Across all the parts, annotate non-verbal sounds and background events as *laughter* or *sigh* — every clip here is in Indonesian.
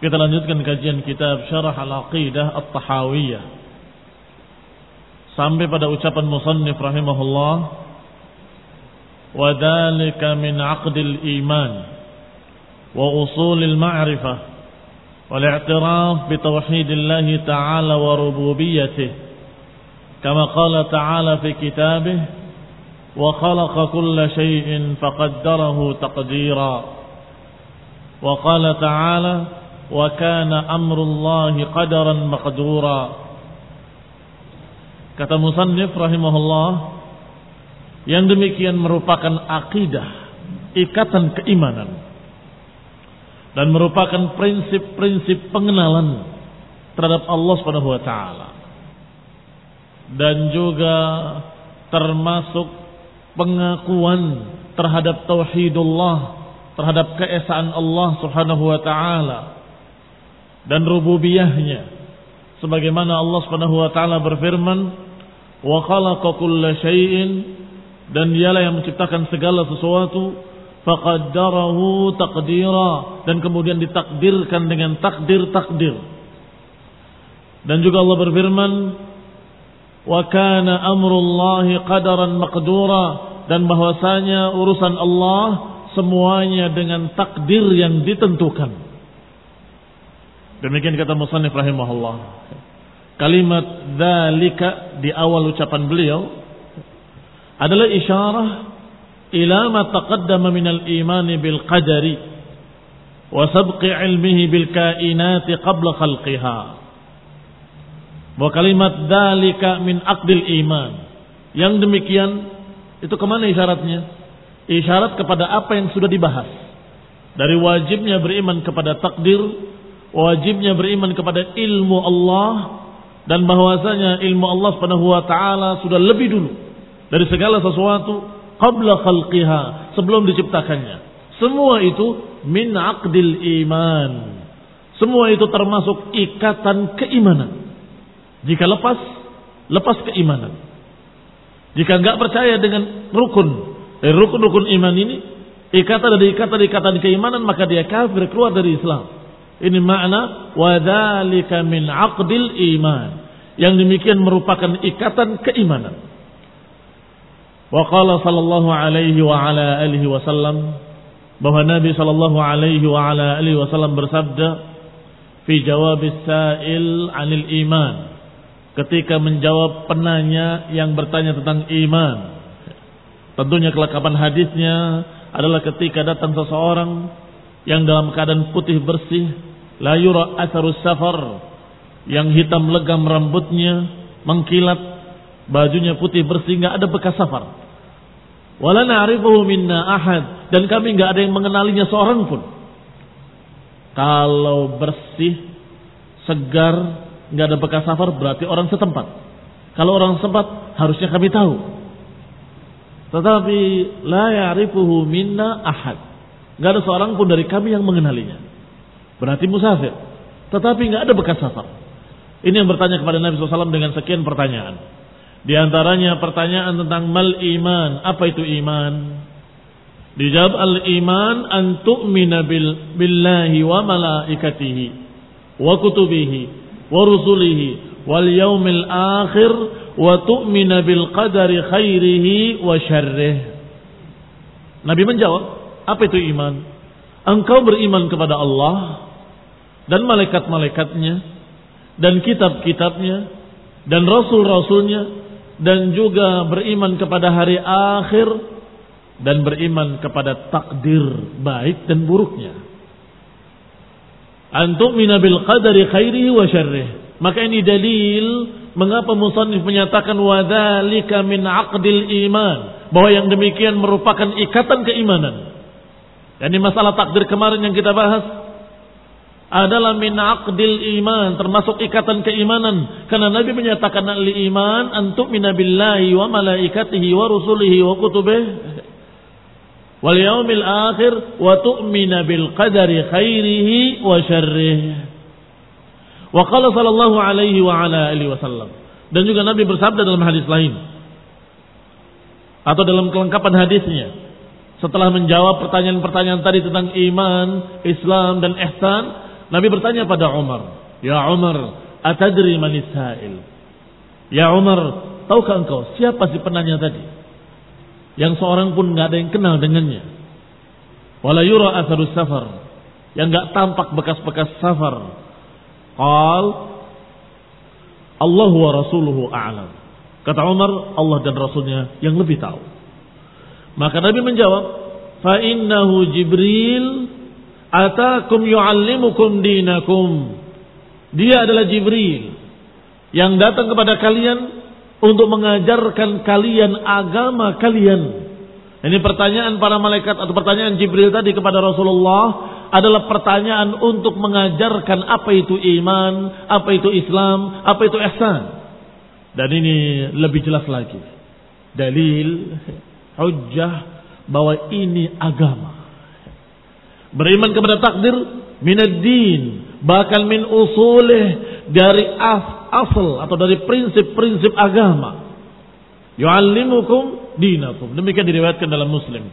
Kita lanjutkan kajian kitab Syarah Al-Aqidah At-Tahawiyah. Sampai pada ucapan musannif rahimahullah, "Wa dzalika min 'aqdil iman wa usulil ma'rifah wal i'tiraf bi tauhidillah ta'ala wa rububiyyatihi." كما قال تعالى في كتابه وخلق كل شيء فقدره تقديرا وقال تعالى وكان أمر الله قدرا مقدورا kata musannif rahimahullah yang demikian merupakan akidah ikatan keimanan dan merupakan prinsip-prinsip pengenalan terhadap Allah Subhanahu wa taala dan juga termasuk pengakuan terhadap tauhidullah, terhadap keesaan Allah Subhanahu wa taala dan rububiyahnya. Sebagaimana Allah Subhanahu wa taala berfirman, "Wa khalaqa kulla syai'in" dan dialah yang menciptakan segala sesuatu, faqaddarahu taqdira dan kemudian ditakdirkan dengan takdir-takdir. Dan juga Allah berfirman, wa kana amrullahi qadaran maqdura dan bahwasanya urusan Allah semuanya dengan takdir yang ditentukan. Demikian kata musannif rahimahullah. Kalimat dzalika di awal ucapan beliau adalah isyarah ila ma taqaddama min al-iman bil qadari wa sabqi ilmihi bil kainati qabla khalqiha bahwa kalimat dalika min akdil iman. Yang demikian itu ke mana isyaratnya? Isyarat kepada apa yang sudah dibahas. Dari wajibnya beriman kepada takdir, wajibnya beriman kepada ilmu Allah dan bahwasanya ilmu Allah Subhanahu wa taala sudah lebih dulu dari segala sesuatu qabla khalqiha sebelum diciptakannya. Semua itu min aqdil iman. Semua itu termasuk ikatan keimanan. Jika lepas, lepas keimanan. Jika enggak percaya dengan rukun, dari rukun-rukun iman ini, ikatan dari ikatan-ikatan keimanan, maka dia kafir, keluar dari Islam. Ini makna wadzalika min aqdil iman. Yang demikian merupakan ikatan keimanan. Wa qala sallallahu alaihi wa ala alihi wasallam bahwa Nabi sallallahu alaihi wa ala alihi wasallam bersabda fi jawab sa'il 'anil iman ketika menjawab penanya yang bertanya tentang iman. Tentunya kelengkapan hadisnya adalah ketika datang seseorang yang dalam keadaan putih bersih la yura asarus safar, yang hitam legam rambutnya, mengkilat, bajunya putih bersih, nggak ada bekas safar. Wala na'rifuhu minna ahad dan kami nggak ada yang mengenalinya seorang pun. Kalau bersih, segar, nggak ada bekas safar berarti orang setempat. Kalau orang setempat harusnya kami tahu. Tetapi la ya'rifuhu minna ahad. Gak ada seorang pun dari kami yang mengenalinya. Berarti musafir. Tetapi nggak ada bekas safar. Ini yang bertanya kepada Nabi SAW dengan sekian pertanyaan. Di antaranya pertanyaan tentang mal iman. Apa itu iman? Dijawab al iman an tu'mina bil, billahi wa malaikatihi wa kutubihi wa rusulihi wal yaumil akhir wa tu'mina bil qadari khairihi wa syarrih. Nabi menjawab, apa itu iman? Engkau beriman kepada Allah dan malaikat-malaikatnya dan kitab-kitabnya dan rasul-rasulnya dan juga beriman kepada hari akhir dan beriman kepada takdir baik dan buruknya. Antum minabil qadari khairihi wa syarrih. Maka ini dalil mengapa musannif menyatakan wadzalika min aqdil iman bahwa yang demikian merupakan ikatan keimanan. Dan ini masalah takdir kemarin yang kita bahas adalah min aqdil iman termasuk ikatan keimanan karena Nabi menyatakan al iman antuk minabillahi wa malaikatihi wa rusulihi wa kutubih wal yaumil akhir wa tu'mina bil qadari khairihi wa syarrihi Wa qala sallallahu alaihi wa ala alihi wasallam. Dan juga Nabi bersabda dalam hadis lain. Atau dalam kelengkapan hadisnya. Setelah menjawab pertanyaan-pertanyaan tadi tentang iman, Islam dan ihsan, Nabi bertanya pada Umar, "Ya Umar, atadri man sa'il?" Ya Umar, tahukah engkau siapa si penanya tadi? Yang seorang pun nggak ada yang kenal dengannya. Wala yura atharus safar. Yang nggak tampak bekas-bekas safar Qal Allah wa rasuluhu a'lam. Kata Umar, Allah dan Rasulnya yang lebih tahu. Maka Nabi menjawab, fa innahu Jibril atakum yu'allimukum dinakum. Dia adalah Jibril yang datang kepada kalian untuk mengajarkan kalian agama kalian. Ini pertanyaan para malaikat atau pertanyaan Jibril tadi kepada Rasulullah adalah pertanyaan untuk mengajarkan apa itu iman, apa itu Islam, apa itu ihsan. Dan ini lebih jelas lagi. Dalil, hujjah bahwa ini agama. Beriman kepada takdir minad din, bahkan min usulih dari as, asal atau dari prinsip-prinsip agama. Yu'allimukum dinakum. Demikian diriwayatkan dalam Muslim.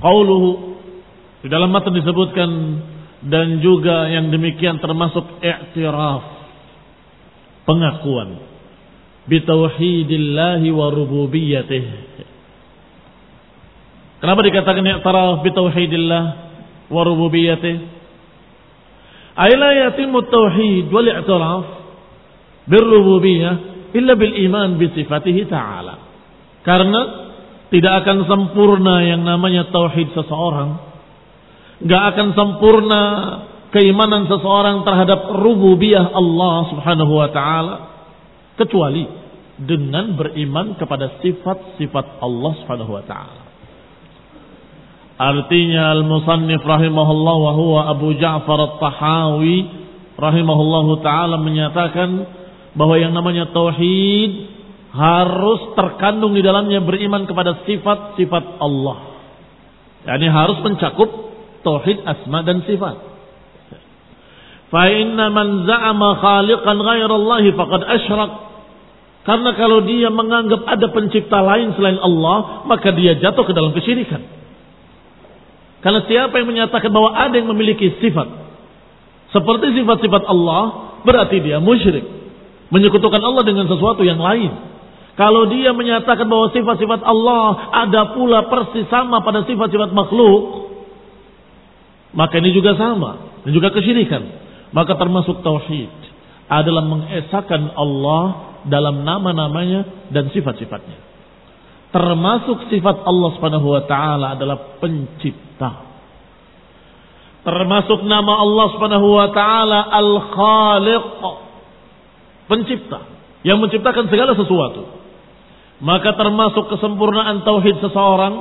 Qauluhu di dalam matan disebutkan dan juga yang demikian termasuk i'tiraf pengakuan bitauhidillahi wa rububiyyatih. Kenapa dikatakan i'tiraf bitauhidillah wa rububiyyatih? Ay la yatimu tauhid wal i'tiraf birrububiyyah illa bil iman bi sifatihi ta'ala. Karena tidak akan sempurna yang namanya tauhid seseorang Gak akan sempurna keimanan seseorang terhadap rububiyah Allah subhanahu wa ta'ala. Kecuali dengan beriman kepada sifat-sifat Allah subhanahu wa ta'ala. Artinya al-musannif rahimahullah wa huwa Abu Ja'far at-Tahawi rahimahullahu taala menyatakan bahwa yang namanya tauhid harus terkandung di dalamnya beriman kepada sifat-sifat Allah. Yani harus mencakup tauhid asma dan sifat. Fa inna man za'ama khaliqan ghairallahi faqad asyrak. Karena kalau dia menganggap ada pencipta lain selain Allah, maka dia jatuh ke dalam kesyirikan. Karena siapa yang menyatakan bahwa ada yang memiliki sifat seperti sifat-sifat Allah, berarti dia musyrik. Menyekutukan Allah dengan sesuatu yang lain. Kalau dia menyatakan bahwa sifat-sifat Allah ada pula persis sama pada sifat-sifat makhluk, maka ini juga sama dan juga kesyirikan. Maka termasuk tauhid adalah mengesahkan Allah dalam nama-namanya dan sifat-sifatnya. Termasuk sifat Allah Subhanahu wa taala adalah pencipta. Termasuk nama Allah Subhanahu wa taala Al-Khaliq. Pencipta yang menciptakan segala sesuatu. Maka termasuk kesempurnaan tauhid seseorang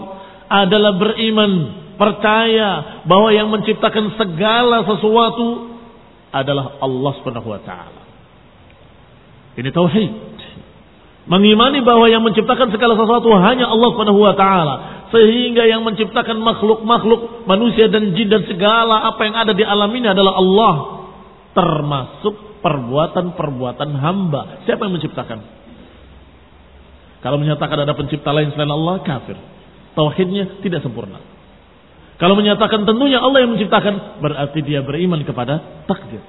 adalah beriman, percaya bahwa yang menciptakan segala sesuatu adalah Allah Subhanahu wa taala. Ini tauhid. Mengimani bahwa yang menciptakan segala sesuatu hanya Allah Subhanahu wa taala, sehingga yang menciptakan makhluk-makhluk manusia dan jin dan segala apa yang ada di alam ini adalah Allah, termasuk perbuatan-perbuatan hamba. Siapa yang menciptakan? Kalau menyatakan ada pencipta lain selain Allah, kafir. Tauhidnya tidak sempurna. Kalau menyatakan tentunya Allah yang menciptakan, berarti dia beriman kepada takdir.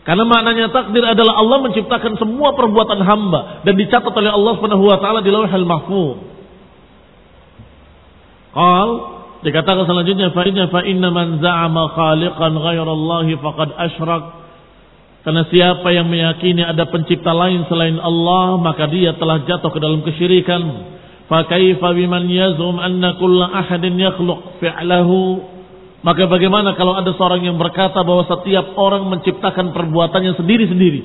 Karena maknanya takdir adalah Allah menciptakan semua perbuatan hamba dan dicatat oleh Allah Subhanahu wa taala di Lauhul Mahfuz. Qal dikatakan selanjutnya fa inna fa inna man za'ama khaliqan ghairallahi faqad asyrak karena siapa yang meyakini ada pencipta lain selain Allah, maka dia telah jatuh ke dalam kesyirikan. Fakaifa biman yazum anna kulla ahadin yakhluq fi'lahu. Maka bagaimana kalau ada seorang yang berkata bahwa setiap orang menciptakan perbuatannya sendiri-sendiri.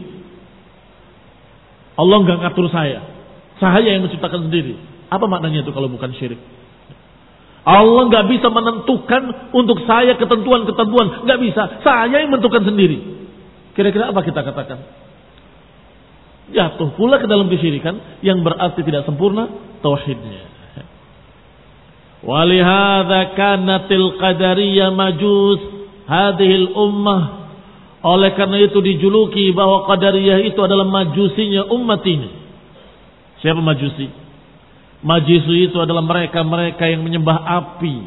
Allah nggak ngatur saya. Saya yang menciptakan sendiri. Apa maknanya itu kalau bukan syirik? Allah nggak bisa menentukan untuk saya ketentuan-ketentuan. Nggak bisa. Saya yang menentukan sendiri. Kira-kira apa kita katakan? Jatuh pula ke dalam kesyirikan yang berarti tidak sempurna tauhidnya. Walihada kanatil qadariyah majus hadhil ummah. Oleh karena itu dijuluki bahwa qadariyah itu adalah majusinya umat ini. Siapa majusi? Majusi itu adalah mereka-mereka yang menyembah api.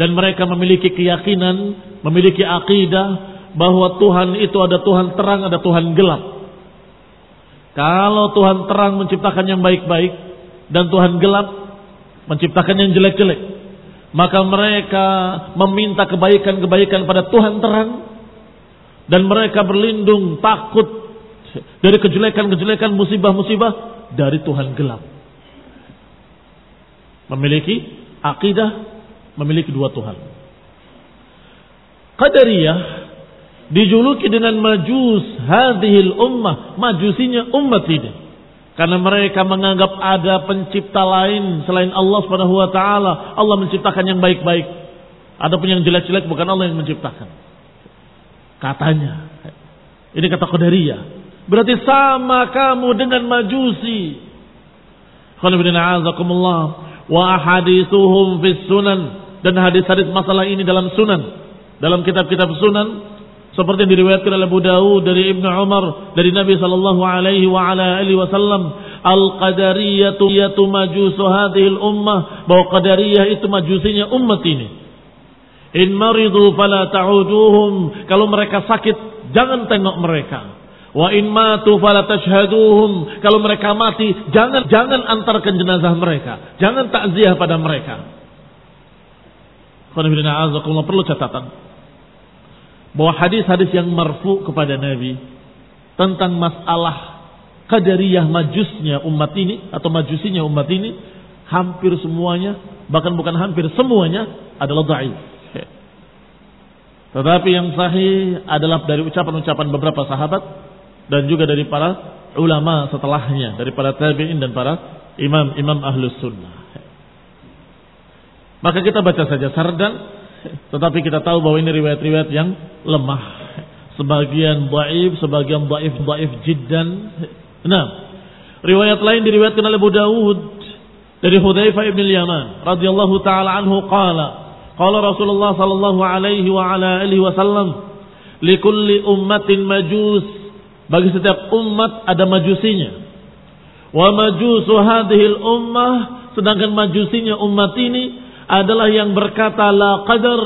Dan mereka memiliki keyakinan, memiliki akidah, bahwa Tuhan itu ada Tuhan terang, ada Tuhan gelap. Kalau Tuhan terang menciptakan yang baik-baik dan Tuhan gelap menciptakan yang jelek-jelek, maka mereka meminta kebaikan-kebaikan pada Tuhan terang dan mereka berlindung takut dari kejelekan-kejelekan musibah-musibah dari Tuhan gelap. Memiliki akidah, memiliki dua Tuhan. Qadariyah dijuluki dengan majus hadhil ummah, majusinya umat ini. Karena mereka menganggap ada pencipta lain selain Allah Subhanahu wa taala. Allah menciptakan yang baik-baik. Adapun yang jelek-jelek bukan Allah yang menciptakan. Katanya. Ini kata Qadariyah. Berarti sama kamu dengan majusi. Wa ahadithuhum fis sunan. Dan hadis-hadis masalah ini dalam sunan. Dalam kitab-kitab sunan. Seperti yang diriwayatkan oleh Abu Dawud dari Ibnu Umar dari Nabi sallallahu alaihi wa ala alihi wasallam. Al-qadariyatu yatu majusu hadhihi ummah bahwa qadariyah itu majusinya umat ini. In maridu fala ta'uduhum. Kalau mereka sakit jangan tengok mereka wa in matu fala tashhaduhum. Kalau mereka mati jangan jangan antarkan jenazah mereka. Jangan takziah pada mereka. Perlu catatan. Bahwa hadis-hadis yang marfu kepada Nabi tentang masalah qadariyah majusnya umat ini atau majusinya umat ini hampir semuanya bahkan bukan hampir semuanya adalah dhaif. Tetapi yang sahih adalah dari ucapan-ucapan beberapa sahabat dan juga dari para ulama setelahnya, dari para tabi'in dan para imam-imam ahlus sunnah. Maka kita baca saja sardan tetapi kita tahu bahwa ini riwayat-riwayat yang lemah. Sebagian baif, sebagian baif, baif jiddan. Nah, riwayat lain diriwayatkan oleh Abu Dawud dari Hudzaifah ibn Yaman radhiyallahu taala anhu qala qala Rasulullah sallallahu alaihi wa ala alihi wasallam likulli ummatin majus bagi setiap umat ada majusinya wa majusu hadhil ummah sedangkan majusinya umat ini adalah yang berkata la qadar,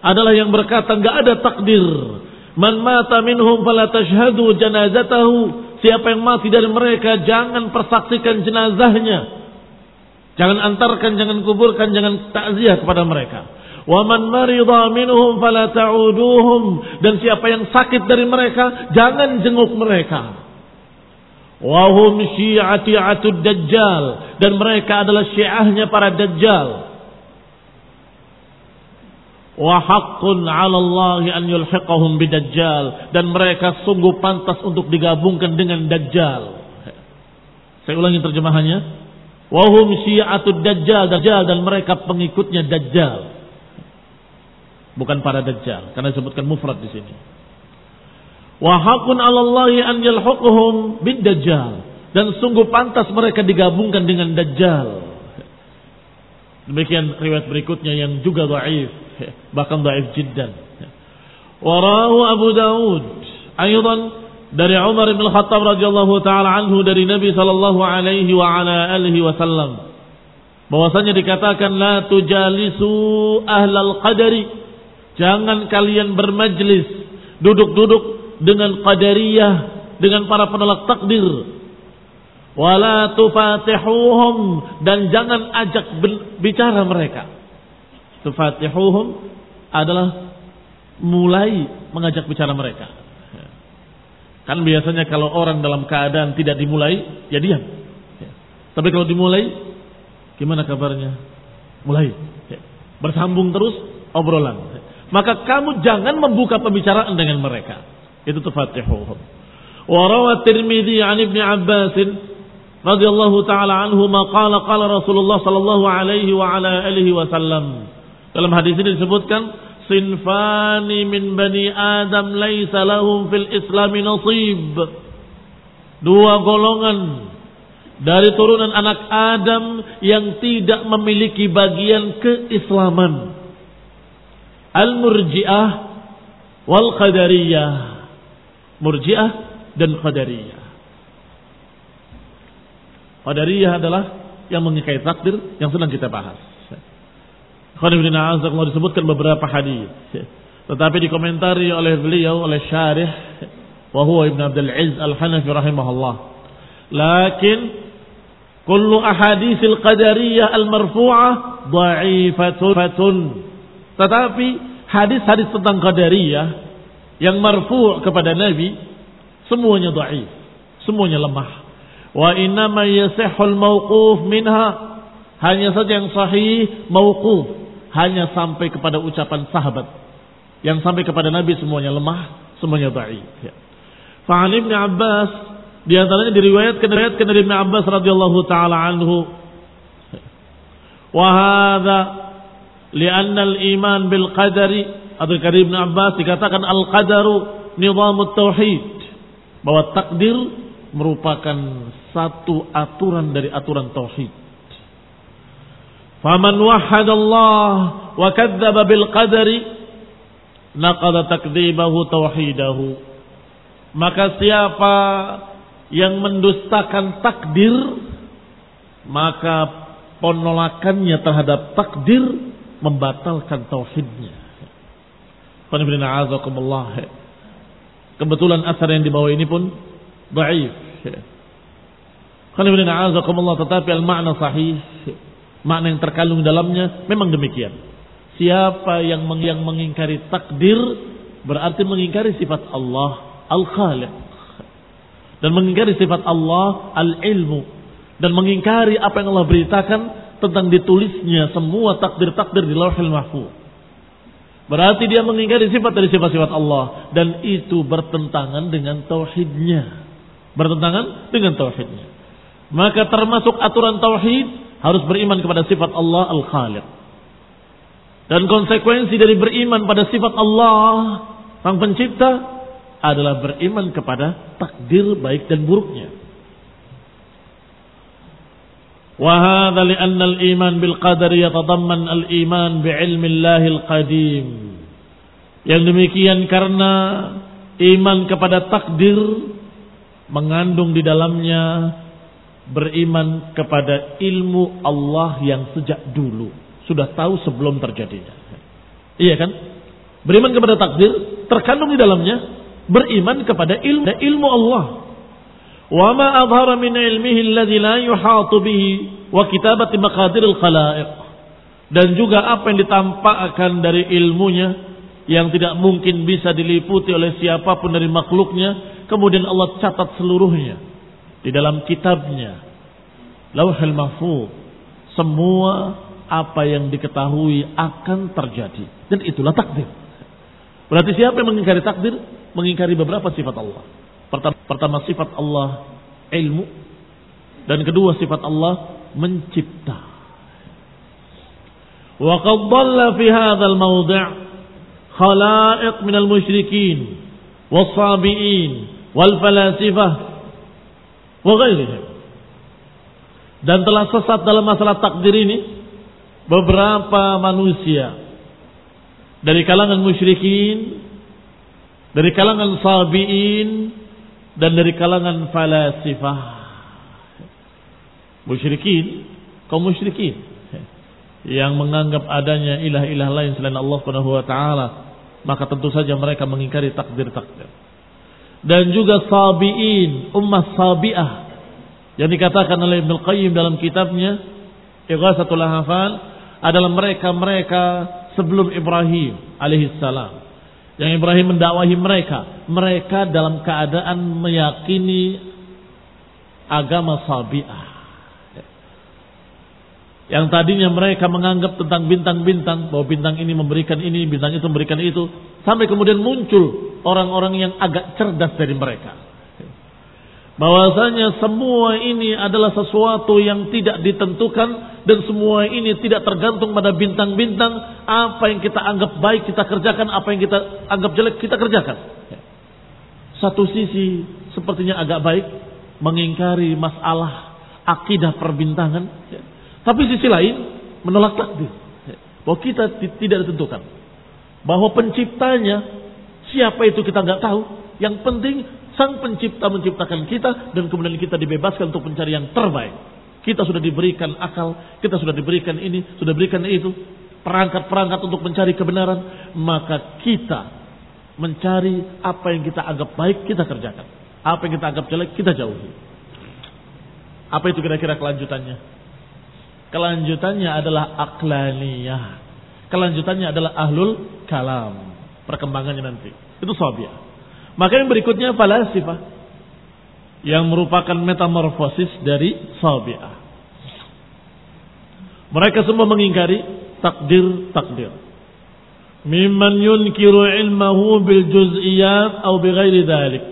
adalah yang berkata nggak ada takdir. Man mata minhum fala tashhadu janazatahu. Siapa yang mati dari mereka jangan persaksikan jenazahnya. Jangan antarkan, jangan kuburkan, jangan takziah kepada mereka. Wa man marida minhum fala ta'uduhum. Dan siapa yang sakit dari mereka jangan jenguk mereka. Wahum syi'ati atud dajjal. Dan mereka adalah syiahnya para dajjal. Wa haqqun 'ala Allah an yulhiqahum bidajjal. Dan mereka sungguh pantas untuk digabungkan dengan dajjal. Saya ulangi terjemahannya. Wahum syi'atud dajjal. Dajjal dan mereka pengikutnya dajjal. Bukan para dajjal. Karena disebutkan mufrad di sini. Wa hakun 'alallahi an yalhuquhum bid-dajjal. Dan sungguh pantas mereka digabungkan dengan dajjal. Demikian riwayat berikutnya yang juga dhaif, bahkan dhaif jiddan. Warahu Abu Dawud aydan dari Umar bin Khattab radhiyallahu taala anhu dari Nabi sallallahu alaihi wa ala alihi wasallam bahwasanya dikatakan la tujalisu ahlal qadari jangan kalian bermajlis duduk-duduk dengan qadariyah, dengan para penolak takdir. Wala tufatihuhum dan jangan ajak bicara mereka. Tufatihuhum adalah mulai mengajak bicara mereka. Kan biasanya kalau orang dalam keadaan tidak dimulai, ya diam. Tapi kalau dimulai, gimana kabarnya? Mulai. Bersambung terus obrolan. Maka kamu jangan membuka pembicaraan dengan mereka. Itu tufatihuhum. Wa rawat Tirmidzi an Ibnu Abbas radhiyallahu taala anhu qala qala Rasulullah sallallahu alaihi wa ala alihi wasallam. Dalam hadis ini disebutkan sinfani min bani Adam laisa lahum fil Islam nasib. Dua golongan dari turunan anak Adam yang tidak memiliki bagian keislaman. Al-Murji'ah wal Qadariyah. Murji'ah dan Qadariyah. Qadariyah adalah yang mengikai takdir yang sedang kita bahas. Khadifidina Azza disebutkan beberapa hadis. Tetapi dikomentari oleh beliau oleh syarih wa huwa Ibn Abdul Aziz Al-Hanafi rahimahullah. Lakin kullu ahaditsil qadariyah al-marfu'ah dha'ifatun. Tetapi hadis-hadis tentang qadariyah yang marfu' kepada Nabi semuanya dhaif, semuanya lemah. Wa inna ma yasihhul mauquf minha hanya saja yang sahih mauquf hanya sampai kepada ucapan sahabat. Yang sampai kepada Nabi semuanya lemah, semuanya dhaif. Ya. Fa'an Ibn Abbas di antaranya diriwayatkan dari Ibn Abbas radhiyallahu taala anhu. Wa hadza li'anna al-iman bil qadari Abdul Karim bin Abbas dikatakan al-qadaru nizamut tauhid bahwa takdir merupakan satu aturan dari aturan tauhid. Faman wahadallah wa kadzdzaba bil qadari naqada takdzibahu tauhidahu. Maka siapa yang mendustakan takdir maka penolakannya terhadap takdir membatalkan tauhidnya. Kebetulan asar yang dibawa ini pun dhaif. Tetapi al-makna sahih. Makna yang terkandung dalamnya memang demikian. Siapa yang yang mengingkari takdir berarti mengingkari sifat Allah al-khaliq. Dan mengingkari sifat Allah al-ilmu. Dan mengingkari apa yang Allah beritakan tentang ditulisnya semua takdir-takdir di lauhil mahfuz. Berarti dia mengingkari sifat dari sifat-sifat Allah. Dan itu bertentangan dengan tauhidnya. Bertentangan dengan tauhidnya. Maka termasuk aturan tauhid harus beriman kepada sifat Allah Al-Khaliq. Dan konsekuensi dari beriman pada sifat Allah Sang Pencipta adalah beriman kepada takdir baik dan buruknya. وهذا لأن الإيمان بالقدر يتضمن الإيمان بعلم الله القديم yang demikian karena iman kepada takdir mengandung di dalamnya beriman kepada ilmu Allah yang sejak dulu sudah tahu sebelum terjadinya. Iya kan? Beriman kepada takdir terkandung di dalamnya beriman kepada ilmu ilmu Allah. Wa ma adhara min ilmihi alladhi la yuhatu bihi wa kitabati maqadir al-khalaiq. Dan juga apa yang ditampakkan dari ilmunya yang tidak mungkin bisa diliputi oleh siapa pun dari makhluknya, kemudian Allah catat seluruhnya di dalam kitabnya. Lauhul Mahfuz. Semua apa yang diketahui akan terjadi dan itulah takdir. Berarti siapa yang mengingkari takdir? Mengingkari beberapa sifat Allah. Pertama, pertama sifat Allah ilmu dan kedua sifat Allah mencipta. Wa qad dhalla fi hadzal mawdi' khalaiq min al-musyrikin was-sabiin wal falasifah wa ghairihim. Dan telah sesat dalam masalah takdir ini beberapa manusia dari kalangan musyrikin, dari kalangan sabiin, dan dari kalangan falasifah. Musyrikin, kaum musyrikin yang menganggap adanya ilah-ilah lain selain Allah Subhanahu wa taala, maka tentu saja mereka mengingkari takdir-takdir. Dan juga sabiin, ummah sabiah yang dikatakan oleh Ibnu Qayyim dalam kitabnya Ighasatul Lahafal adalah mereka-mereka sebelum Ibrahim alaihissalam. Yang Ibrahim mendakwahi mereka. Mereka dalam keadaan meyakini agama sabi'ah. Yang tadinya mereka menganggap tentang bintang-bintang. Bahwa bintang ini memberikan ini, bintang itu memberikan itu. Sampai kemudian muncul orang-orang yang agak cerdas dari mereka bahwasanya semua ini adalah sesuatu yang tidak ditentukan dan semua ini tidak tergantung pada bintang-bintang. Apa yang kita anggap baik kita kerjakan apa yang kita anggap jelek kita kerjakan. Satu sisi sepertinya agak baik mengingkari masalah akidah perbintangan tapi sisi lain menolak takdir bahwa kita tidak ditentukan. Bahwa penciptanya siapa itu kita nggak tahu. Yang penting Sang pencipta menciptakan kita dan kemudian kita dibebaskan untuk mencari yang terbaik. Kita sudah diberikan akal, kita sudah diberikan ini, sudah diberikan itu, perangkat-perangkat untuk mencari kebenaran, maka kita mencari apa yang kita anggap baik kita kerjakan. Apa yang kita anggap jelek kita jauhi. Apa itu kira-kira kelanjutannya? Kelanjutannya adalah aklaniyah. Kelanjutannya adalah ahlul kalam. Perkembangannya nanti. Itu sobiah. Maka yang berikutnya falasifah yang merupakan metamorfosis dari sabi'ah. Mereka semua mengingkari takdir-takdir. Mimman yunkiru ilmahu bil juz'iyat atau bighairi dhalik.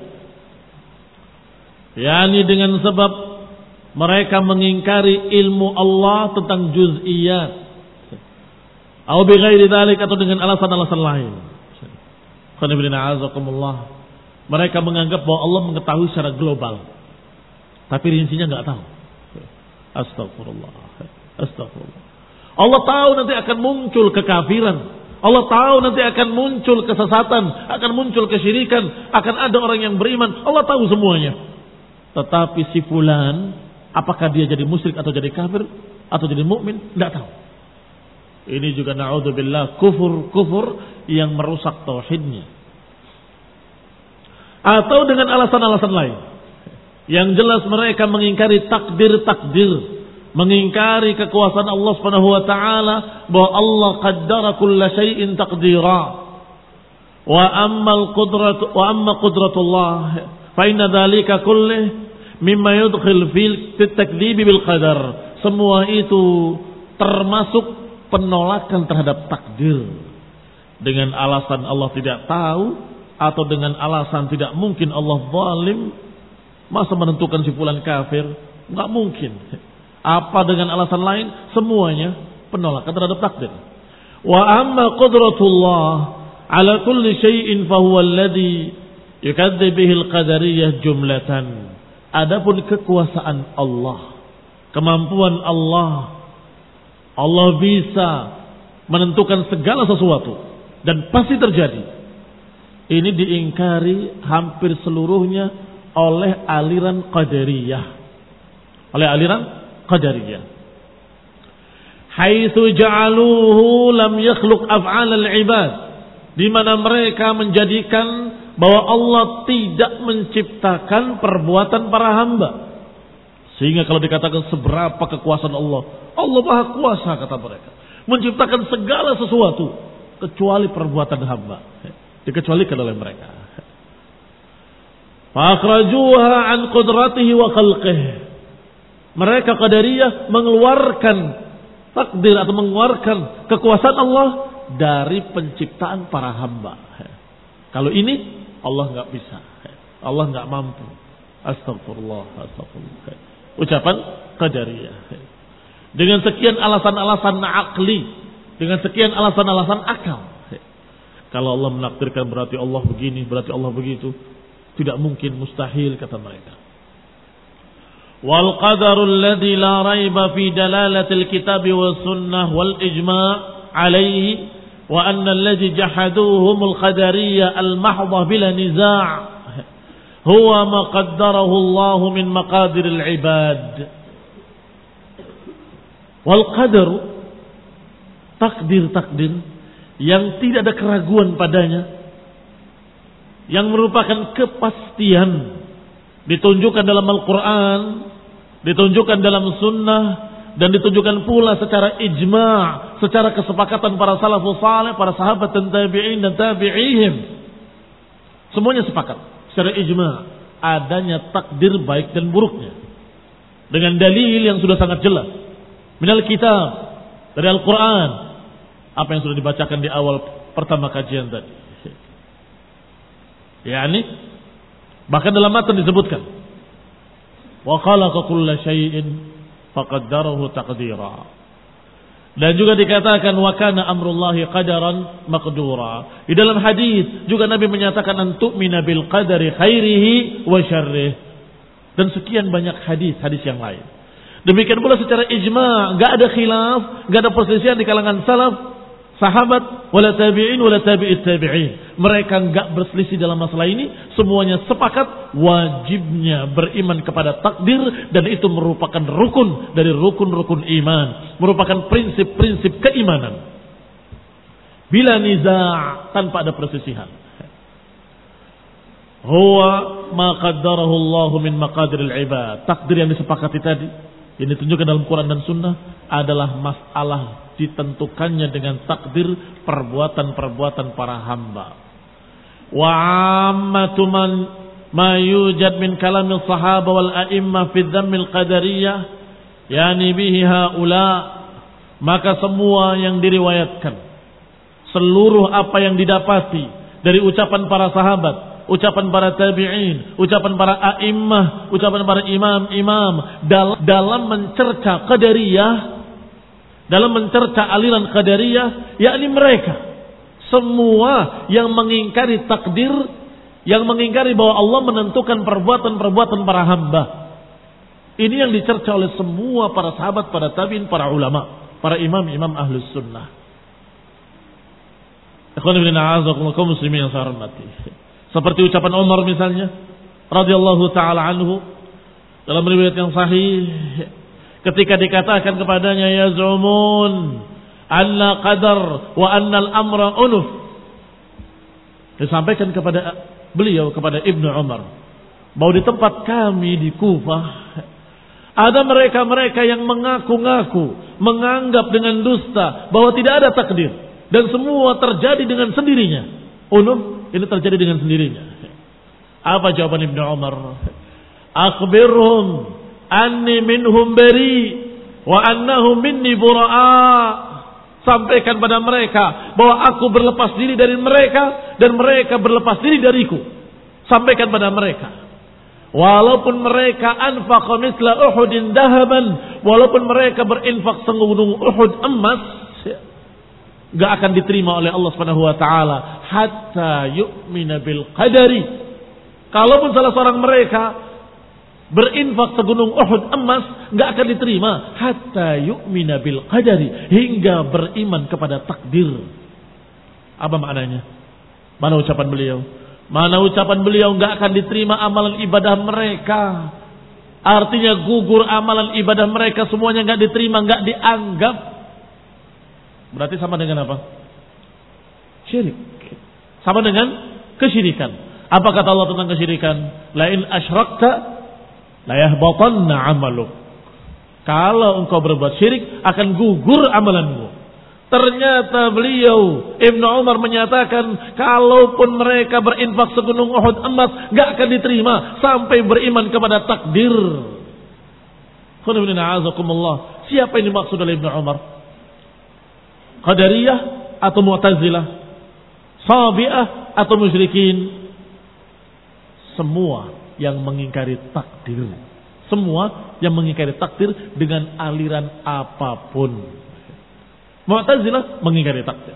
Yani dengan sebab mereka mengingkari ilmu Allah tentang juz'iyat. Atau bighairi dhalik atau dengan alasan-alasan lain. Qanibina azakumullah. Mereka menganggap bahwa Allah mengetahui secara global. Tapi rincinya nggak tahu. Astagfirullah. Astagfirullah. Allah tahu nanti akan muncul kekafiran. Allah tahu nanti akan muncul kesesatan, akan muncul kesyirikan, akan ada orang yang beriman. Allah tahu semuanya. Tetapi si fulan, apakah dia jadi musyrik atau jadi kafir atau jadi mukmin? Tidak tahu. Ini juga naudzubillah kufur-kufur yang merusak tauhidnya atau dengan alasan-alasan lain. Yang jelas mereka mengingkari takdir-takdir, mengingkari kekuasaan Allah Subhanahu wa taala bahwa Allah qaddara kulla syai'in taqdira. Wa ammal qudrat wa amma qudratullah fa inna dzalika kullih mimma yudkhil fil takdzib bil qadar. Semua itu termasuk penolakan terhadap takdir. Dengan alasan Allah tidak tahu, atau dengan alasan tidak mungkin Allah zalim masa menentukan si fulan kafir? Nggak mungkin. Apa dengan alasan lain? Semuanya penolakan terhadap takdir. Wa amma qudratullah ala kulli syai'in fa huwa alladhi yukadzib bihi al-qadariyah jumlatan. Adapun kekuasaan Allah kemampuan Allah Allah bisa menentukan segala sesuatu dan pasti terjadi ini diingkari hampir seluruhnya oleh aliran Qadariyah. Oleh aliran Qadariyah. Haitsu ja'aluhu lam yakhluq af'al al-ibad di mana mereka menjadikan bahwa Allah tidak menciptakan perbuatan para hamba. Sehingga kalau dikatakan seberapa kekuasaan Allah, Allah Maha Kuasa kata mereka. Menciptakan segala sesuatu kecuali perbuatan hamba. Dikecualikan oleh mereka. Fakhrajuha an qudratihi wa khalqih. Mereka qadariyah mengeluarkan takdir atau mengeluarkan kekuasaan Allah dari penciptaan para hamba. Kalau ini Allah nggak bisa, Allah nggak mampu. Astagfirullah, astagfirullah. Ucapan qadariyah. Dengan sekian alasan-alasan akli, dengan sekian alasan-alasan akal. Kalau Allah menakdirkan berarti Allah begini, berarti Allah begitu. Tidak mungkin, mustahil kata mereka. Wal qadarul ladzi la raiba fi dalalatil kitab was sunnah wal ijma' alaihi wa anna alladhi jahaduhumul qadariyya al mahdha bila niza' huwa ma qaddarahu Allah min maqadiril ibad wal qadar takdir-takdir yang tidak ada keraguan padanya yang merupakan kepastian ditunjukkan dalam Al-Quran ditunjukkan dalam sunnah dan ditunjukkan pula secara ijma' secara kesepakatan para salafus saleh, para sahabat dan tabi'in dan tabi'ihim. Semuanya sepakat secara ijma' adanya takdir baik dan buruknya. Dengan dalil yang sudah sangat jelas. Minal kitab dari Al-Qur'an. Apa yang sudah dibacakan di awal pertama kajian tadi. Yani bahkan dalam matan disebutkan wa khalaqa kulla syai'in faqaddarahu. Dan juga dikatakan wa kana amrullahi qadaran maqdura. Di dalam hadis juga Nabi menyatakan antuk minabil qadari khairihi wa syarrih. Dan sekian banyak hadis-hadis yang lain. Demikian pula secara ijma, enggak ada khilaf, enggak ada perselisihan di kalangan salaf sahabat, wala tabi'in, wala tabi'it tabi'in. Mereka enggak berselisih dalam masalah ini. Semuanya sepakat wajibnya beriman kepada takdir. Dan itu merupakan rukun dari rukun-rukun iman. Merupakan prinsip-prinsip keimanan. Bila niza' tanpa ada perselisihan. Huwa ma qaddarahu Allah min maqadiril ibad. Takdir yang disepakati tadi. Yang ditunjukkan dalam Quran dan Sunnah adalah masalah ditentukannya dengan takdir perbuatan-perbuatan para hamba. Wa ammatu man ma yujad min kalamil sahaba wal a'imma fi dhammil qadariyah yani bihi haula maka semua yang diriwayatkan seluruh apa yang didapati dari ucapan para sahabat ucapan para tabi'in, ucapan para a'immah, ucapan para imam-imam dalam mencerca qadariyah dalam mencerca aliran qadariyah yakni mereka. Semua yang mengingkari takdir yang mengingkari bahwa Allah menentukan perbuatan-perbuatan para hamba. Ini yang dicerca oleh semua para sahabat, para tabiin, para ulama, para imam-imam ahlus sunnah. Seperti ucapan Umar misalnya, radhiyallahu taala anhu dalam riwayat yang sahih, ketika dikatakan kepadanya ya zumun anna qadar wa anna al-amra unuf. Disampaikan kepada beliau kepada Ibnu Umar bahwa di tempat kami di Kufah ada mereka-mereka yang mengaku-ngaku menganggap dengan dusta bahwa tidak ada takdir dan semua terjadi dengan sendirinya. Unuf ini terjadi dengan sendirinya. Apa jawaban Ibnu Umar? Akhbirhum anni minhum beri wa annahum minni bura'a. Sampaikan pada mereka bahwa aku berlepas diri dari mereka dan mereka berlepas diri dariku. Sampaikan pada mereka. Walaupun mereka anfaqa misla uhudin dahaban walaupun mereka berinfak segunung Uhud emas gak akan diterima oleh Allah Subhanahu wa taala. Hatta yu'mina bil qadari. Kalaupun salah seorang mereka berinfak segunung Uhud emas nggak akan diterima hatta yu'mina bil qadari hingga beriman kepada takdir. Apa maknanya? Mana ucapan beliau? Mana ucapan beliau nggak akan diterima amalan ibadah mereka? Artinya gugur amalan ibadah mereka semuanya nggak diterima, nggak dianggap. Berarti sama dengan apa? Syirik. Sama dengan kesyirikan. Apa kata Allah tentang kesyirikan? Lain asyrakta la yahbatanna amaluk. Kalau engkau berbuat syirik akan gugur amalanmu. Ternyata beliau Ibnu Umar menyatakan kalaupun mereka berinfak segunung Uhud emas gak akan diterima sampai beriman kepada takdir. Siapa yang dimaksud oleh Ibnu Umar? Qadariyah atau Mu'tazilah? Sabi'ah atau musyrikin? Semua yang mengingkari takdir. Semua yang mengingkari takdir dengan aliran apa pun. Mu'tazilah mengingkari takdir.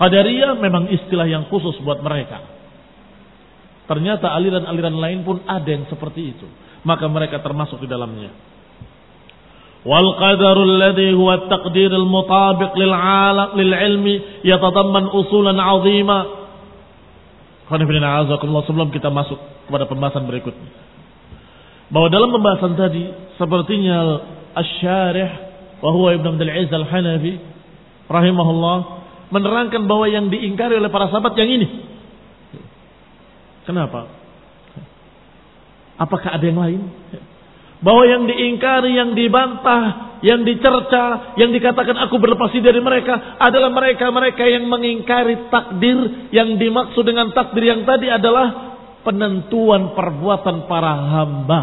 Qadariyah memang istilah yang khusus buat mereka. Ternyata aliran-aliran lain pun ada yang seperti itu. Maka mereka termasuk di dalamnya. Wal qadarul ladhi huwa taqdir al mutabiq lil alam lil usulan azima. Sebelum kita masuk kepada pembahasan berikutnya. Bahwa dalam pembahasan tadi sepertinya asy-syarih Wahyu Ibn Abdul Aziz Al-Hanafi rahimahullah menerangkan bahwa yang diingkari oleh para sahabat yang ini. Kenapa? Apakah ada yang lain? Bahwa yang diingkari, yang dibantah, yang dicerca, yang dikatakan aku berlepas dari mereka adalah mereka-mereka yang mengingkari takdir yang dimaksud dengan takdir yang tadi adalah penentuan perbuatan para hamba.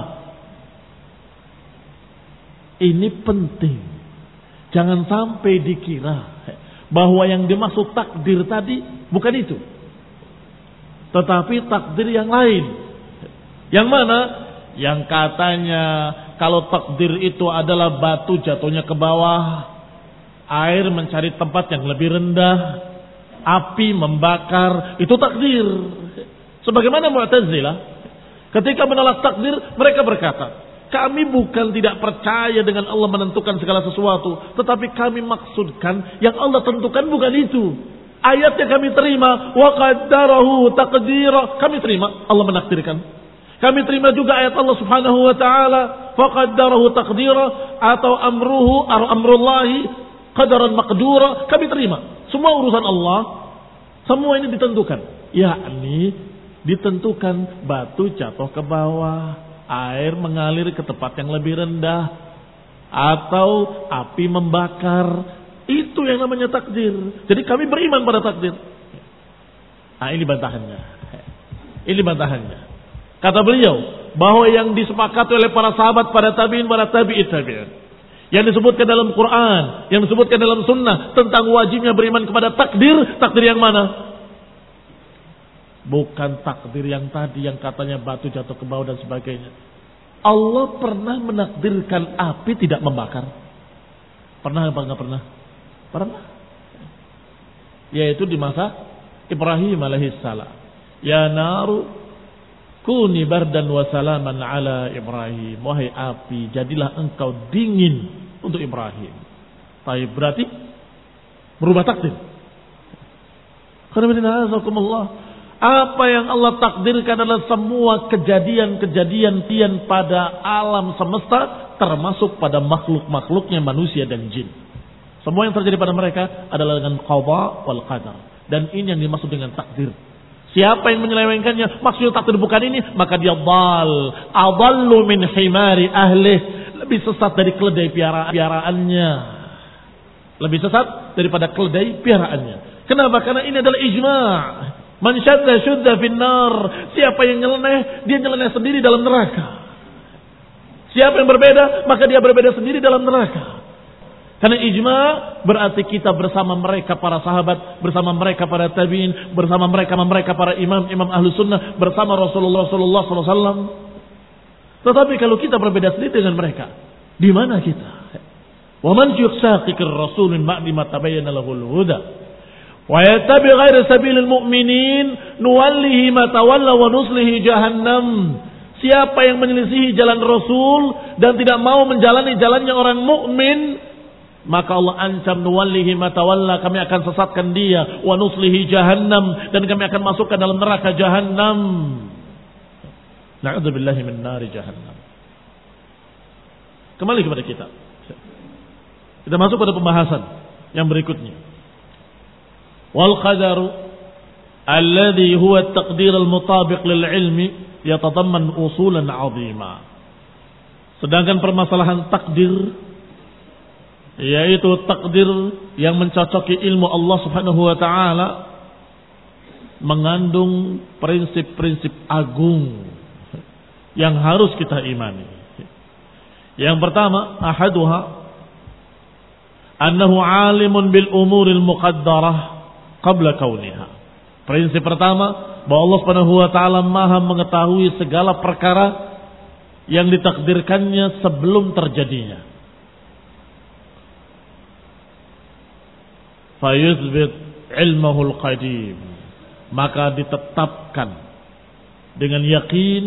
Ini penting. Jangan sampai dikira bahwa yang dimaksud takdir tadi bukan itu. Tetapi takdir yang lain. Yang mana? Yang katanya kalau takdir itu adalah batu jatuhnya ke bawah, air mencari tempat yang lebih rendah, api membakar, itu takdir. Sebagaimana Mu'tazilah ketika menolak takdir, mereka berkata, kami bukan tidak percaya dengan Allah menentukan segala sesuatu. Tetapi kami maksudkan yang Allah tentukan bukan itu. Ayatnya kami terima. Wa qaddarahu. Kami terima. Allah menakdirkan. Kami terima juga ayat Allah subhanahu wa ta'ala. Wa qaddarahu taqdira. Atau amruhu ar amrullahi qadaran maqdura. Kami terima. Semua urusan Allah. Semua ini ditentukan. Yakni ditentukan batu jatuh ke bawah air mengalir ke tempat yang lebih rendah atau api membakar itu yang namanya takdir jadi kami beriman pada takdir nah ini bantahannya ini bantahannya kata beliau bahwa yang disepakati oleh para sahabat pada tabiin para tabi'in tabi'in yang disebutkan dalam Quran, yang disebutkan dalam sunnah tentang wajibnya beriman kepada takdir, takdir yang mana? Bukan takdir yang tadi yang katanya batu jatuh ke bawah dan sebagainya. Allah pernah menakdirkan api tidak membakar. Pernah apa enggak pernah? Pernah. Yaitu di masa Ibrahim alaihissalam. Ya naru kuni bardan wa salaman ala Ibrahim. Wahai api, jadilah engkau dingin untuk Ibrahim. Tapi berarti berubah takdir. Karena apa yang Allah takdirkan adalah semua kejadian-kejadian tian pada alam semesta termasuk pada makhluk-makhluknya manusia dan jin. Semua yang terjadi pada mereka adalah dengan qada wal qadar. Dan ini yang dimaksud dengan takdir. Siapa yang menyelewengkannya maksudnya takdir bukan ini maka dia dal. Adallu min himari ahli lebih sesat dari keledai piaraannya. Lebih sesat daripada keledai piaraannya. Kenapa? Karena ini adalah ijma' Man syadda syudda finnar. Siapa yang nyeleneh, dia nyeleneh sendiri dalam neraka. Siapa yang berbeda, maka dia berbeda sendiri dalam neraka. Karena ijma berarti kita bersama mereka para sahabat, bersama mereka para tabiin, bersama mereka mereka para imam imam ahlu sunnah, bersama Rasulullah Sallallahu Alaihi Wasallam. Tetapi kalau kita berbeda sendiri dengan mereka, di mana kita? Rasul min ba'di ma tabayyana lahul huda wa yattabi ghaira sabilil mu'minin ma tawalla wa nuslihi jahannam Siapa yang menyelisihi jalan Rasul dan tidak mau menjalani jalannya orang mukmin, maka Allah ancam nuwallihi matawalla kami akan sesatkan dia wa nuslihi jahannam dan kami akan masukkan dalam neraka jahannam. Na'udzubillahi min nari jahannam. Kembali kepada kita. Kita masuk pada pembahasan yang berikutnya. Wal qadaru alladhi huwa at-taqdir al-mutabiq lil ilmi yatadamman usulan 'azima. Sedangkan permasalahan takdir yaitu takdir yang mencocoki ilmu Allah Subhanahu wa taala mengandung prinsip-prinsip agung yang harus kita imani. Yang pertama, ahaduha annahu alimun bil umuril muqaddarah qabla kauniha. Prinsip pertama, bahwa Allah Subhanahu wa taala Maha mengetahui segala perkara yang ditakdirkannya sebelum terjadinya. Fayuzbit ilmahul qadim. Maka ditetapkan dengan yakin,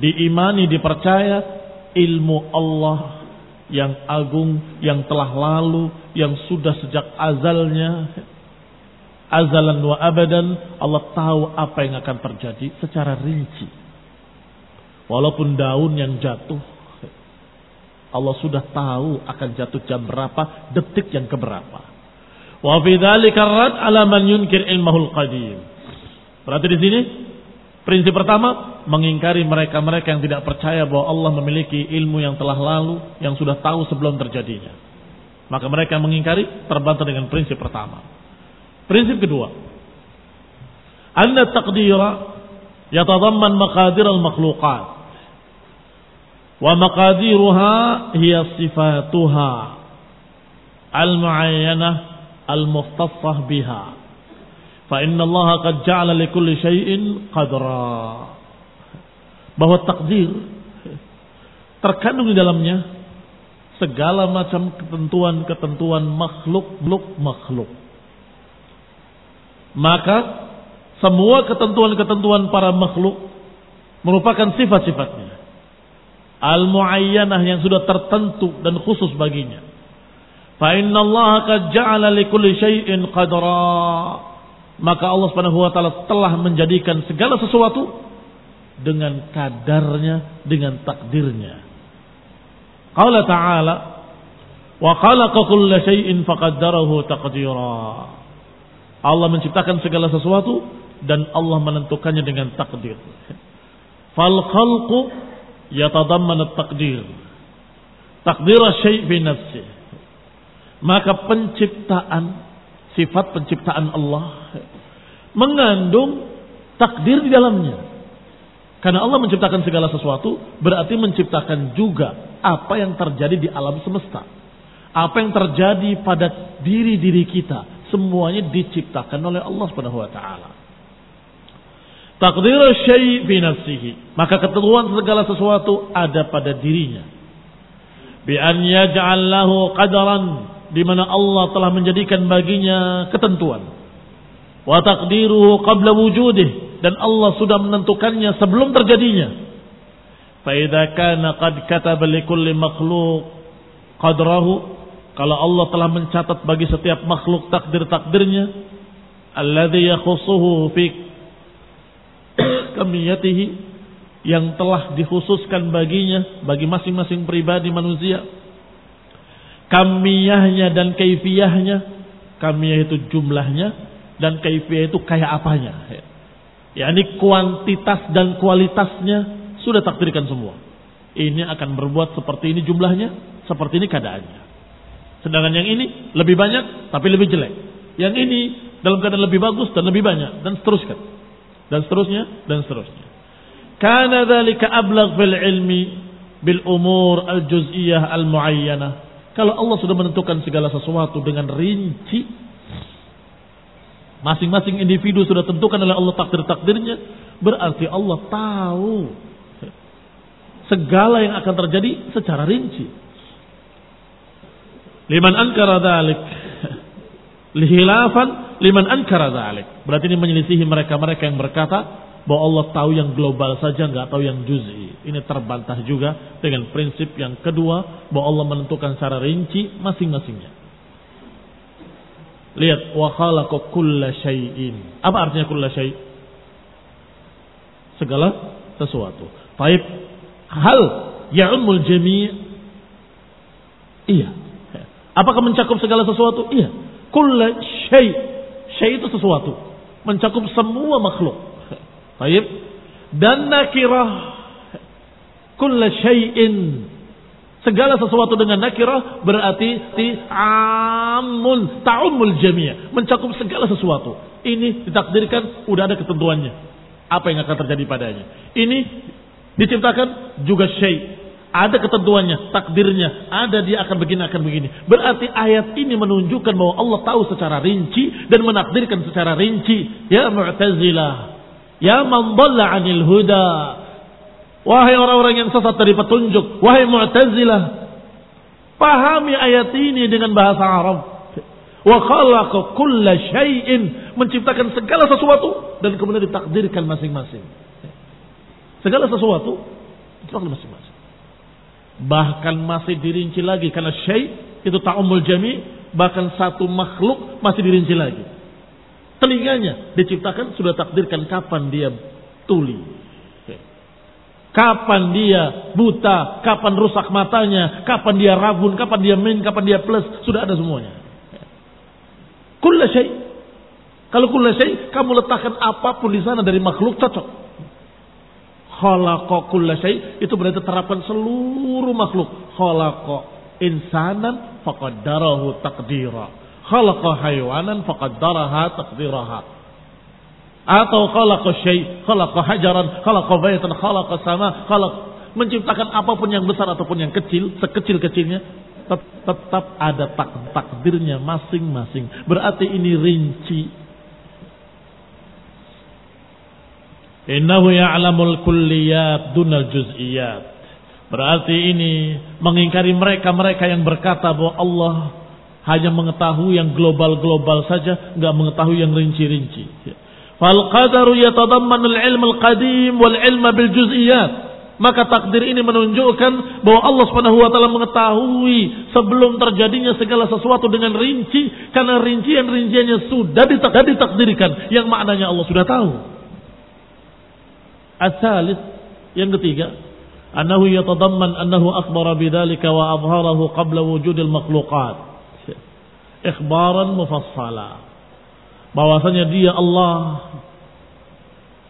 diimani, dipercaya ilmu Allah yang agung, yang telah lalu, yang sudah sejak azalnya, azalan wa abadan, Allah tahu apa yang akan terjadi secara rinci. Walaupun daun yang jatuh, Allah sudah tahu akan jatuh jam berapa, detik yang keberapa. Wa fi dzalika rad ala man yunkir ilmahul qadim. Berarti di sini prinsip pertama mengingkari mereka-mereka yang tidak percaya bahwa Allah memiliki ilmu yang telah lalu, yang sudah tahu sebelum terjadinya. Maka mereka mengingkari terbantah dengan prinsip pertama. Prinsip kedua, anna taqdira yatadamman maqadir al-makhluqat wa maqadiruha hiya sifatuha al-muayyanah al-mukhtassah biha. Fa inna Allah qad ja'ala li kulli syai'in qadra. Bahwa takdir terkandung di dalamnya segala macam ketentuan-ketentuan makhluk-makhluk makhluk. Maka semua ketentuan-ketentuan para makhluk merupakan sifat-sifatnya. Al-muayyanah yang sudah tertentu dan khusus baginya. Fa inna Allah qad ja'ala likulli syai'in qadra. Maka Allah Subhanahu wa taala telah menjadikan segala sesuatu dengan kadarnya, dengan takdirnya. Qala ta'ala wa khalaqa kulla syai'in faqaddarahu taqdira. Allah menciptakan segala sesuatu dan Allah menentukannya dengan takdir. Fal khalqu yatadamman at-taqdir. Takdir syai' fi nafsi. Maka penciptaan, sifat penciptaan Allah mengandung takdir di dalamnya. Karena Allah menciptakan segala sesuatu berarti menciptakan juga apa yang terjadi di alam semesta. Apa yang terjadi pada diri-diri kita semuanya diciptakan oleh Allah Subhanahu wa taala. Takdir syai' nafsihi. Maka ketentuan segala sesuatu ada pada dirinya. Bi an yaj'al lahu qadaran di mana Allah telah menjadikan baginya ketentuan. Wa taqdiruhu qabla wujudih dan Allah sudah menentukannya sebelum terjadinya. Fa idza kana qad kataba li kulli makhluq qadrahu kalau Allah telah mencatat bagi setiap makhluk takdir-takdirnya alladhi yakhussuhu fi *clears throat* kamiyatihi yang telah dikhususkan baginya bagi masing-masing pribadi manusia kamiyahnya dan kaifiyahnya. Kamiyah itu jumlahnya dan kaifiyah itu kayak apanya? Ya ini kuantitas dan kualitasnya sudah takdirkan semua. Ini akan berbuat seperti ini jumlahnya seperti ini keadaannya. Sedangkan yang ini lebih banyak tapi lebih jelek. Yang ini dalam keadaan lebih bagus dan lebih banyak dan seterusnya. Dan seterusnya dan seterusnya. Karena dzalika ablagh fil ilmi bil umur al juz'iyah al muayyanah. Kalau Allah sudah menentukan segala sesuatu dengan rinci, masing-masing individu sudah tentukan oleh Allah takdir-takdirnya, berarti Allah tahu segala yang akan terjadi secara rinci. Liman ankara dzalik lihilafan liman ankara dzalik. Berarti ini menyelisihi mereka-mereka yang berkata bahwa Allah tahu yang global saja nggak tahu yang juz'i. Ini terbantah juga dengan prinsip yang kedua bahwa Allah menentukan secara rinci masing-masingnya. Lihat wa khalaqa kulla syai'in. Apa artinya kulla syai'? Segala sesuatu. Baik, hal ya'umul jami' Iya. Apakah mencakup segala sesuatu? Iya. Kulla syai' Syai itu sesuatu. mencakup semua makhluk. Baik. Dan nakirah kulla syai'in segala sesuatu dengan nakirah berarti ti amun ta'umul jami' mencakup segala sesuatu. Ini ditakdirkan udah ada ketentuannya. Apa yang akan terjadi padanya. Ini diciptakan juga syai' ada ketentuannya, takdirnya, ada dia akan begini akan begini. Berarti ayat ini menunjukkan bahwa Allah tahu secara rinci dan menakdirkan secara rinci. Ya Mu'tazilah, ya man 'anil huda, Wahai orang-orang yang sesat dari petunjuk. Wahai Mu'tazilah. Pahami ayat ini dengan bahasa Arab. Wa khalaqa kulla syai'in. Menciptakan segala sesuatu. Dan kemudian ditakdirkan masing-masing. Segala sesuatu. Ditakdirkan masing-masing. Bahkan masih dirinci lagi. Karena syai' itu ta'umul jami' bahkan satu makhluk masih dirinci lagi. Telinganya diciptakan sudah takdirkan kapan dia tuli. Kapan dia buta, kapan rusak matanya, kapan dia rabun, kapan dia min, kapan dia plus, sudah ada semuanya. Kulla syai. Kalau kulla syai, kamu letakkan apa pun di sana dari makhluk cocok. Khalaqa kulla syai, itu berarti terapkan seluruh makhluk. Khalaqa insanan faqaddarahu taqdira. Khalaqa haywanan faqaddaraha taqdiraha atau khalaqa syai, khalaqa hajaran, khalaqa baitan, khalaqa sama, khalaq menciptakan apa pun yang besar ataupun yang kecil, sekecil-kecilnya tetap ada tak takdirnya masing-masing. Berarti ini rinci. Innahu ya'lamul kulliyat dunal juz'iyat. Berarti ini mengingkari mereka-mereka yang berkata bahwa Allah hanya mengetahui yang global-global saja, nggak mengetahui yang rinci-rinci. Fal qadaru yatadammanul ilm al-qadim wal ilm bil juz'iyat. Maka takdir ini menunjukkan bahwa Allah Subhanahu wa taala mengetahui sebelum terjadinya segala sesuatu dengan rinci karena rincian-rinciannya sudah ditakdirkan yang maknanya Allah sudah tahu. Asalis yang ketiga, annahu yatadamman annahu akhbara bidzalika wa adharahu qabla wujudil makhluqat. Ikhbaran mufassala bahwasanya dia Allah.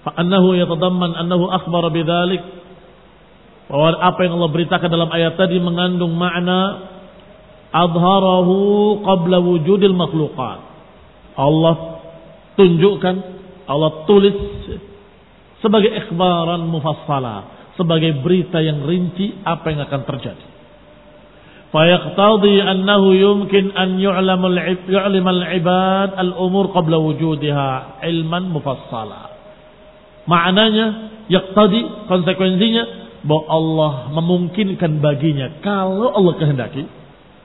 annahu yatadamman annahu akhbar bidzalik bahwa apa yang Allah beritakan dalam ayat tadi mengandung makna adharahu qabla wujudil makhluqat. Allah tunjukkan Allah tulis sebagai ikhbaran mufassala sebagai berita yang rinci apa yang akan terjadi فيقتضي أنه يمكن أن يعلم يعلم العباد الأمور قبل وجودها علما مفصلا maknanya yaktadi konsekuensinya bahwa Allah memungkinkan baginya kalau Allah kehendaki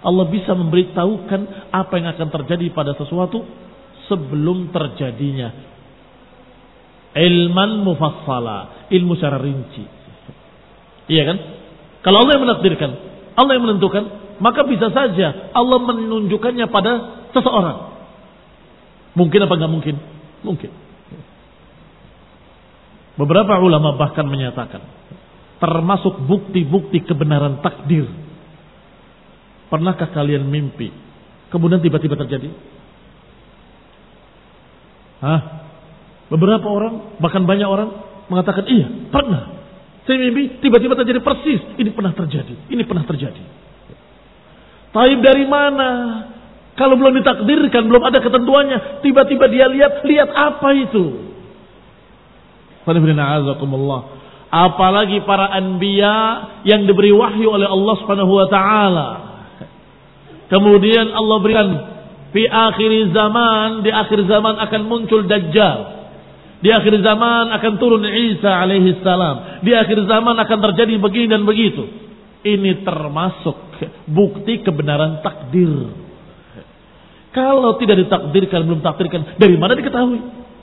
Allah bisa memberitahukan apa yang akan terjadi pada sesuatu sebelum terjadinya ilman mufassala ilmu secara rinci iya kan kalau Allah yang menakdirkan Allah yang menentukan, maka bisa saja Allah menunjukkannya pada seseorang. Mungkin apa nggak mungkin? Mungkin. Beberapa ulama bahkan menyatakan termasuk bukti-bukti kebenaran takdir. Pernahkah kalian mimpi kemudian tiba-tiba terjadi? Hah? Beberapa orang, bahkan banyak orang mengatakan iya, pernah. Saya mimpi tiba-tiba terjadi persis. Ini pernah terjadi. Ini pernah terjadi. Taib dari mana? Kalau belum ditakdirkan, belum ada ketentuannya. Tiba-tiba dia lihat, lihat apa itu? Apalagi para anbiya yang diberi wahyu oleh Allah Subhanahu wa taala. Kemudian Allah berikan di akhir zaman, di akhir zaman akan muncul dajjal. Di akhir zaman akan turun Isa alaihi salam. Di akhir zaman akan terjadi begini dan begitu. Ini termasuk bukti kebenaran takdir. Kalau tidak ditakdirkan, belum takdirkan, dari mana diketahui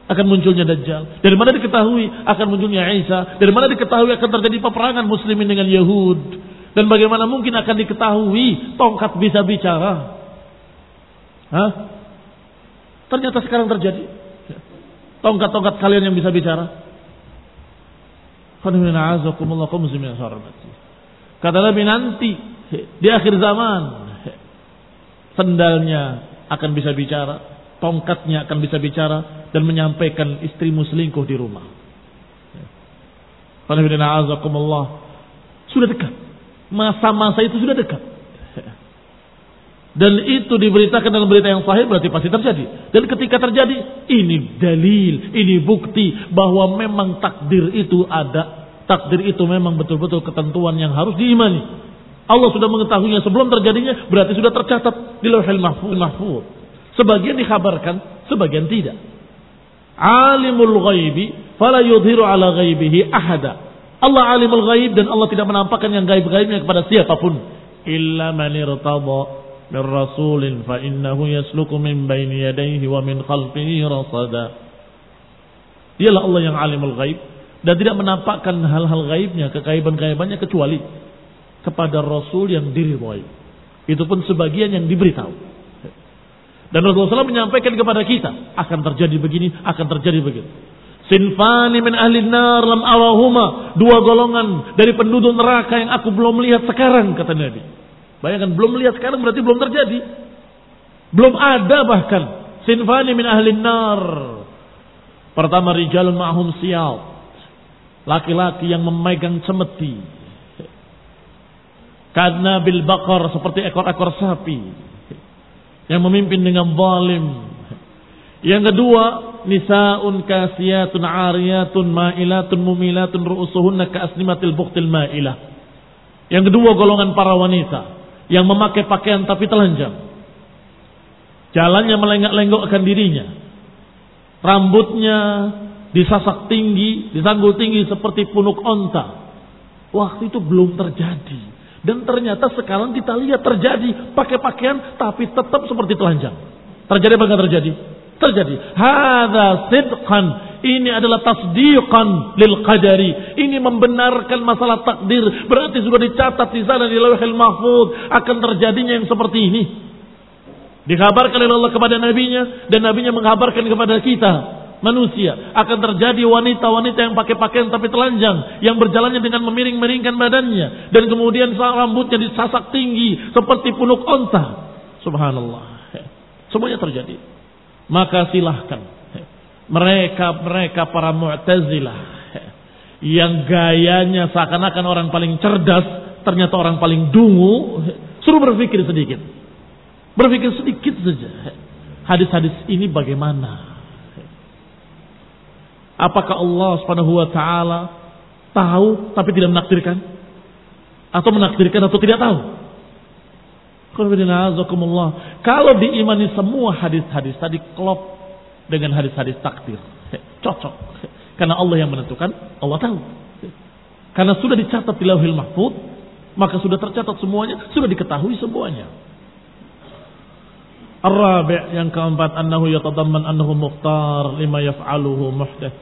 akan munculnya Dajjal? Dari mana diketahui akan munculnya Isa? Dari mana diketahui akan terjadi peperangan muslimin dengan Yahud? Dan bagaimana mungkin akan diketahui tongkat bisa bicara? Hah? Ternyata sekarang terjadi. Tongkat-tongkat kalian yang bisa bicara. Kata Nabi nanti di akhir zaman sendalnya akan bisa bicara, tongkatnya akan bisa bicara dan menyampaikan istrimu selingkuh di rumah. Sudah dekat. Masa-masa itu sudah dekat. Dan itu diberitakan dalam berita yang sahih berarti pasti terjadi. Dan ketika terjadi, ini dalil, ini bukti bahwa memang takdir itu ada. Takdir itu memang betul-betul ketentuan yang harus diimani. Allah sudah mengetahuinya sebelum terjadinya, berarti sudah tercatat di lauhil mahfuz. Sebagian dikhabarkan, sebagian tidak. Alimul ghaibi, fala yudhiru ala ghaibihi ahada. Allah alimul ghaib dan Allah tidak menampakkan yang gaib-gaibnya kepada siapa pun. Illa man irtada من رسول فإنه يسلك من بين يديه ومن خلفه رصدا Dialah Allah yang alimul ghaib dan tidak menampakkan hal-hal gaibnya, kekaiban-kekaibannya kecuali kepada Rasul yang diridhoi. Itu pun sebagian yang diberitahu. Dan Rasulullah SAW menyampaikan kepada kita akan terjadi begini, akan terjadi begitu. Sinfani min ahli nar lam awahuma. Dua golongan dari penduduk neraka yang aku belum melihat sekarang kata Nabi. Bayangkan belum melihat sekarang berarti belum terjadi. Belum ada bahkan. Sinfani min ahli nar. Pertama rijalun ma'hum siyal. Laki-laki yang memegang cemeti. Karena bil bakar seperti ekor-ekor sapi. Yang memimpin dengan zalim. Yang kedua, nisaun kasiyatun ariyatun ma'ilatun mumilatun ru'usuhunna ka'asnimatil buktil ma'ilah. Yang kedua golongan para wanita yang memakai pakaian tapi telanjang. Jalannya melengak-lenggokkan dirinya. Rambutnya disasak tinggi, disanggul tinggi seperti punuk onta. Waktu itu belum terjadi. Dan ternyata sekarang kita lihat terjadi pakai pakaian tapi tetap seperti telanjang. Terjadi apa enggak terjadi? Terjadi. Hada sidqan ini adalah tasdiqan lil qadari. Ini membenarkan masalah takdir. Berarti sudah dicatat di sana di lauhil mahfud akan terjadinya yang seperti ini. Dikabarkan oleh Allah kepada nabinya dan nabinya mengabarkan kepada kita manusia akan terjadi wanita-wanita yang pakai pakaian tapi telanjang yang berjalannya dengan memiring-miringkan badannya dan kemudian rambutnya disasak tinggi seperti punuk onta. Subhanallah. Semuanya terjadi. Maka silahkan mereka-mereka para mu'tazilah yang gayanya seakan-akan orang paling cerdas, ternyata orang paling dungu, suruh berpikir sedikit. Berpikir sedikit saja. Hadis-hadis ini bagaimana? Apakah Allah Subhanahu wa taala tahu tapi tidak menakdirkan? Atau menakdirkan atau tidak tahu? Kalau diimani semua hadis-hadis tadi klop dengan hadis-hadis takdir. Cocok. Karena Allah yang menentukan, Allah tahu. Karena sudah dicatat di lauhil mahfud, maka sudah tercatat semuanya, sudah diketahui semuanya. Ar-rabi' yang keempat annahu yatadamman annahu mukhtar lima yaf'aluhu muhdath.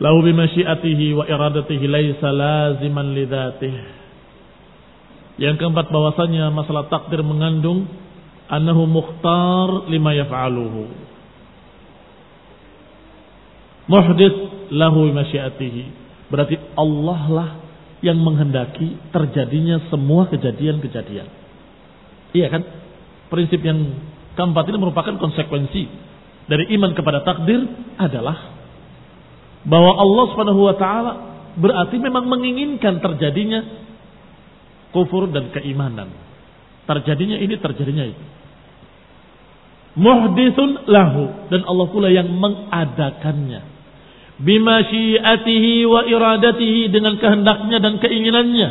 Lahu bimasyiatihi wa iradatihi laisa laziman lidhatih. Yang keempat bahwasanya masalah takdir mengandung annahu mukhtar lima yaf'aluhu muhdits lahu masyiatihi. Berarti Allah lah yang menghendaki terjadinya semua kejadian-kejadian. Iya kan? Prinsip yang keempat ini merupakan konsekuensi dari iman kepada takdir adalah bahwa Allah Subhanahu wa taala berarti memang menginginkan terjadinya kufur dan keimanan. Terjadinya ini, terjadinya itu. Muhditsun lahu dan Allah pula yang mengadakannya bimasyiatihi wa iradatihi dengan kehendaknya dan keinginannya.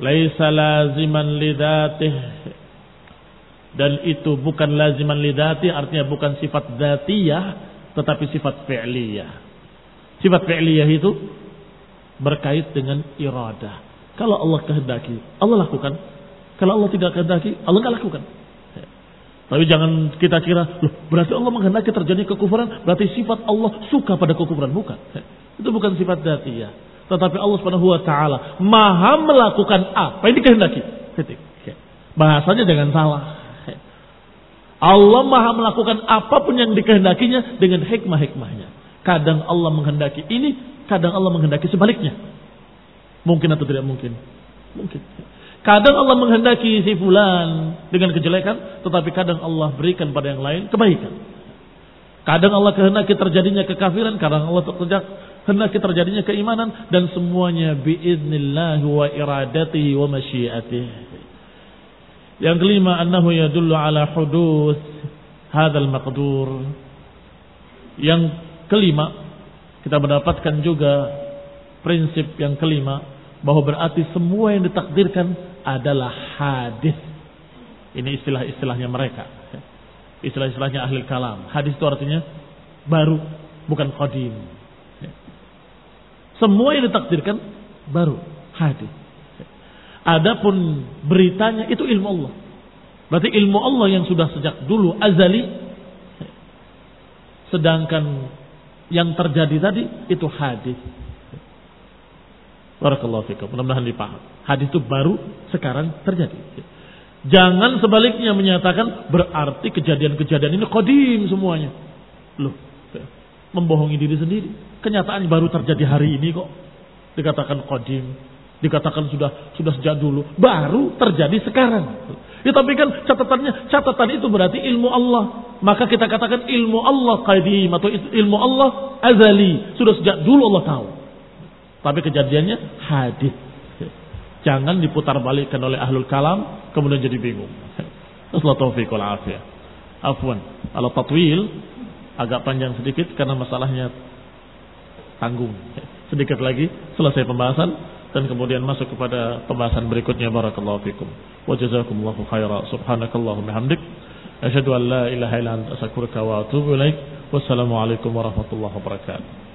Laisa laziman lidatih dan itu bukan laziman lidati artinya bukan sifat dzatiyah tetapi sifat fi'liyah. Sifat fi'liyah itu berkait dengan iradah. Kalau Allah kehendaki Allah lakukan. Kalau Allah tidak kehendaki Allah nggak lakukan tapi jangan kita kira, loh, berarti Allah menghendaki terjadi kekufuran, berarti sifat Allah suka pada kekufuran. Bukan. *laughs* Itu bukan sifat ya. Tetapi Allah Subhanahu wa taala maha melakukan apa yang dikehendaki. Bahasanya jangan salah. *laughs* Allah maha melakukan apa pun yang dikehendakinya dengan hikmah-hikmahnya. Kadang Allah menghendaki ini, kadang Allah menghendaki sebaliknya. Mungkin atau tidak mungkin? Mungkin. Kadang Allah menghendaki si fulan dengan kejelekan, tetapi kadang Allah berikan pada yang lain kebaikan. Kadang Allah kehendaki terjadinya kekafiran, kadang Allah kehendaki terjadinya keimanan dan semuanya biiznillah wa iradatihi wa masyiatih. Yang kelima annahu yadullu ala hudus hadzal maqdur. Yang kelima kita mendapatkan juga prinsip yang kelima bahwa berarti semua yang ditakdirkan adalah hadis. Ini istilah-istilahnya mereka. Istilah-istilahnya ahli kalam. Hadis itu artinya baru, bukan qadim. Semua yang ditakdirkan baru hadis. Adapun beritanya itu ilmu Allah. Berarti ilmu Allah yang sudah sejak dulu azali. Sedangkan yang terjadi tadi itu hadis. Barakallahu fikum. Mudah-mudahan dipaham. Hadis itu baru sekarang terjadi. Jangan sebaliknya menyatakan berarti kejadian-kejadian ini kodim semuanya. Loh, membohongi diri sendiri. Kenyataan baru terjadi hari ini kok. Dikatakan kodim. Dikatakan sudah sudah sejak dulu. Baru terjadi sekarang. Ya tapi kan catatannya, catatan itu berarti ilmu Allah. Maka kita katakan ilmu Allah qadim atau ilmu Allah azali. Sudah sejak dulu Allah tahu. Tapi kejadiannya hadis. Jangan diputar balikkan oleh ahlul kalam kemudian jadi bingung. Assalamualaikum afiyah. Afwan. Kalau tatwil agak panjang sedikit karena masalahnya tanggung. Sedikit lagi selesai pembahasan dan kemudian masuk kepada pembahasan berikutnya barakallahu fikum. Wa jazakumullahu khaira. Subhanakallahumma hamdik. Asyhadu an la ilaha illa anta astaghfiruka wa atubu ilaik. Wassalamualaikum warahmatullahi wabarakatuh.